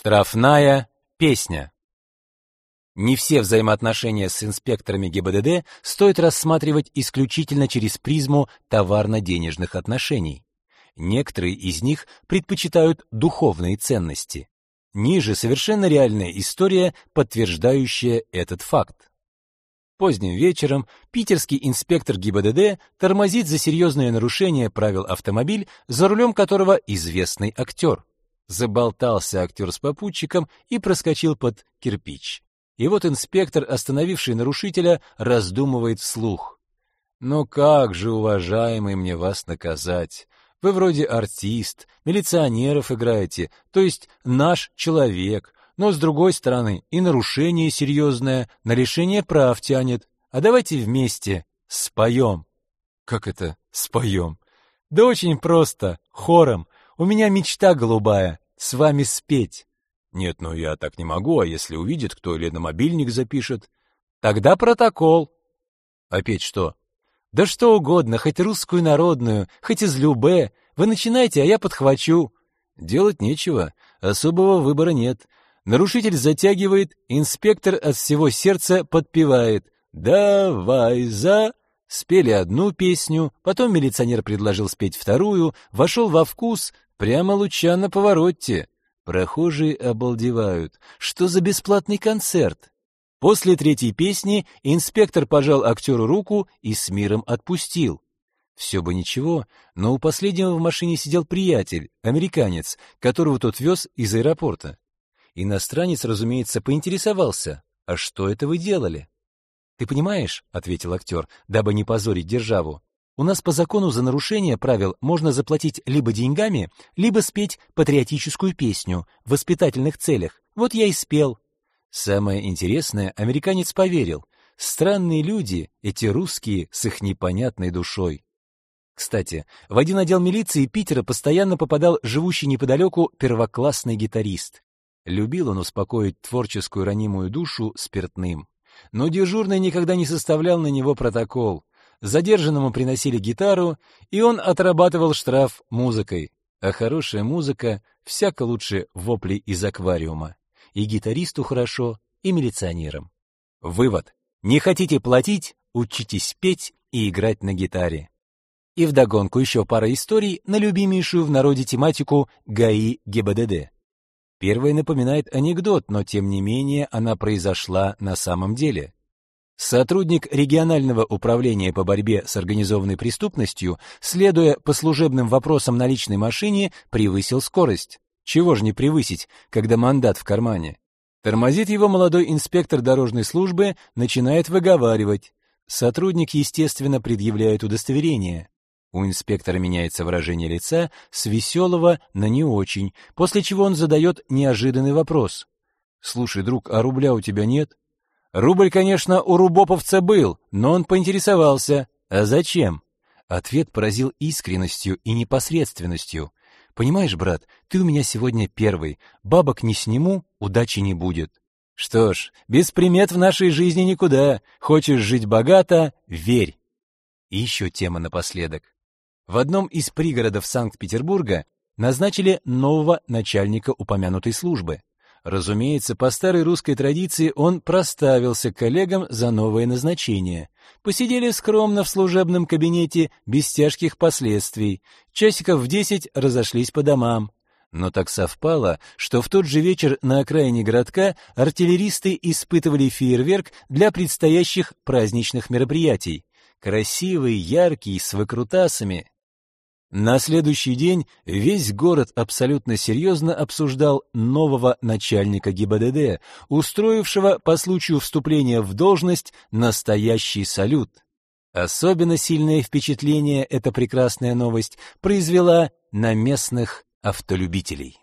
Штрафная песня. Не все взаимоотношения с инспекторами ГИБДД стоит рассматривать исключительно через призму товарно-денежных отношений. Некоторые из них предпочитают духовные ценности. Ниже совершенно реальная история, подтверждающая этот факт. Поздним вечером питерский инспектор ГИБДД тормозит за серьезное нарушение правил автомобиль, за рулем которого известный актер. Заболтался актер с попутчиком и проскочил под кирпич. И вот инспектор, остановивший нарушителя, раздумывает вслух. «Ну как же, уважаемый, мне вас наказать? Вы вроде артист, милиционеров играете, то есть наш человек, но, с другой стороны, и нарушение серьезное, на лишение прав тянет. А давайте вместе споем». «Как это споем?» «Да очень просто, хором. У меня мечта голубая — с вами спеть. Нет, ну я так не могу, а если увидит кто или на мобильник запишет? Тогда протокол. Опять что? Да что угодно, хоть русскую народную, хоть из любе. Вы начинайте, а я подхвачу. Делать нечего, особого выбора нет. Нарушитель затягивает, инспектор от всего сердца подпевает. «Давай за...» Спели одну песню, потом милиционер предложил спеть вторую, вошел во вкус, прямо луча на повороте. Прохожие обалдевают. Что за бесплатный концерт? После третьей песни инспектор пожал актеру руку и с миром отпустил. Все бы ничего, но у последнего в машине сидел приятель, американец, которого тот вез из аэропорта. Иностранец, разумеется, поинтересовался, а что это вы делали? «Ты понимаешь», — ответил актер, дабы не позорить державу, «у нас по закону за нарушение правил можно заплатить либо деньгами, либо спеть патриотическую песню в воспитательных целях. Вот я и спел». Самое интересное, американец поверил. Странные люди, эти русские с их непонятной душой. Кстати, в один отдел милиции Питера постоянно попадал живущий неподалеку первоклассный гитарист. Любил он успокоить творческую ранимую душу спиртным но дежурный никогда не составлял на него протокол. Задержанному приносили гитару, и он отрабатывал штраф музыкой. А хорошая музыка всяко лучше вопли из аквариума. И гитаристу хорошо, и милиционерам. Вывод. Не хотите платить, учитесь петь и играть на гитаре. И вдогонку еще пара историй на любимейшую в народе тематику ГАИ ГИБДД. Первая напоминает анекдот, но тем не менее она произошла на самом деле. Сотрудник регионального управления по борьбе с организованной преступностью, следуя по служебным вопросам на личной машине, превысил скорость. Чего же не превысить, когда мандат в кармане? Тормозит его молодой инспектор дорожной службы, начинает выговаривать. Сотрудник, естественно, предъявляет удостоверение. У инспектора меняется выражение лица с веселого на не очень, после чего он задает неожиданный вопрос. «Слушай, друг, а рубля у тебя нет?» «Рубль, конечно, у рубоповца был, но он поинтересовался. А зачем?» Ответ поразил искренностью и непосредственностью. «Понимаешь, брат, ты у меня сегодня первый. Бабок не сниму, удачи не будет». «Что ж, без примет в нашей жизни никуда. Хочешь жить богато — верь». И еще тема напоследок. В одном из пригородов Санкт-Петербурга назначили нового начальника упомянутой службы. Разумеется, по старой русской традиции он проставился коллегам за новое назначение. Посидели скромно в служебном кабинете без тяжких последствий. Часиков в десять разошлись по домам. Но так совпало, что в тот же вечер на окраине городка артиллеристы испытывали фейерверк для предстоящих праздничных мероприятий. Красивый, яркий, с выкрутасами. На следующий день весь город абсолютно серьезно обсуждал нового начальника ГИБДД, устроившего по случаю вступления в должность настоящий салют. Особенно сильное впечатление эта прекрасная новость произвела на местных автолюбителей.